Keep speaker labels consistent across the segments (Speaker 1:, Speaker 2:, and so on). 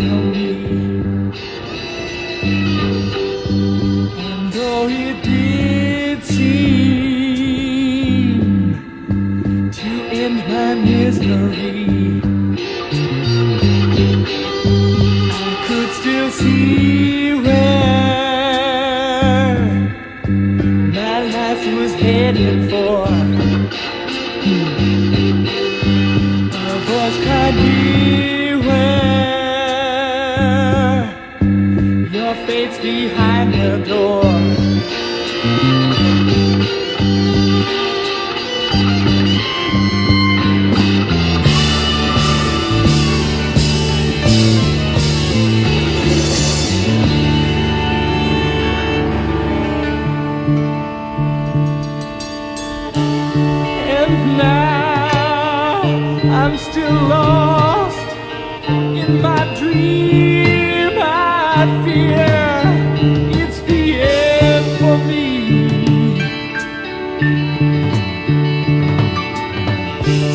Speaker 1: And though it did seem to end my misery, I could still see where my life was headed for. Behind the door. And now I'm still lost in my dream. I fear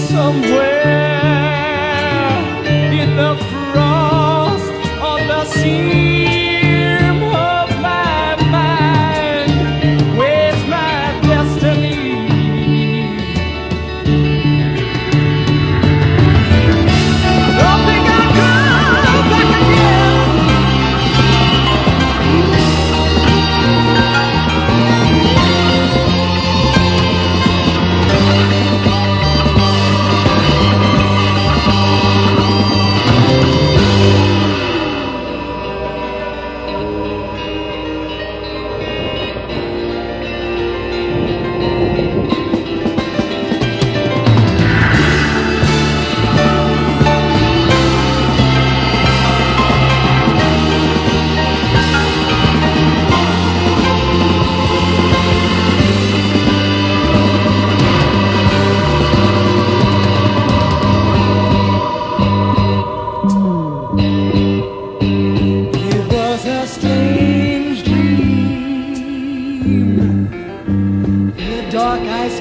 Speaker 1: Somewhere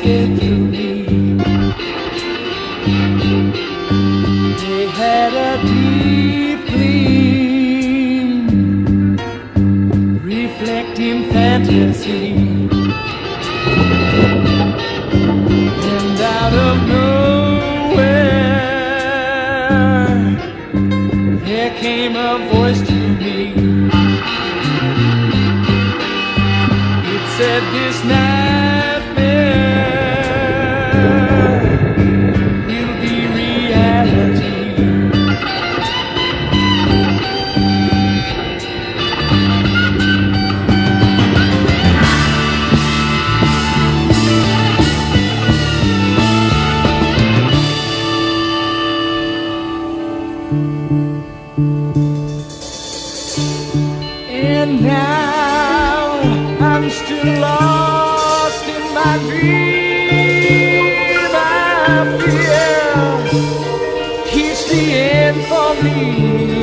Speaker 1: through me. They had a deep gleam, reflecting fantasy. And out of nowhere. There came a voice to me. It said, This nightmare for me.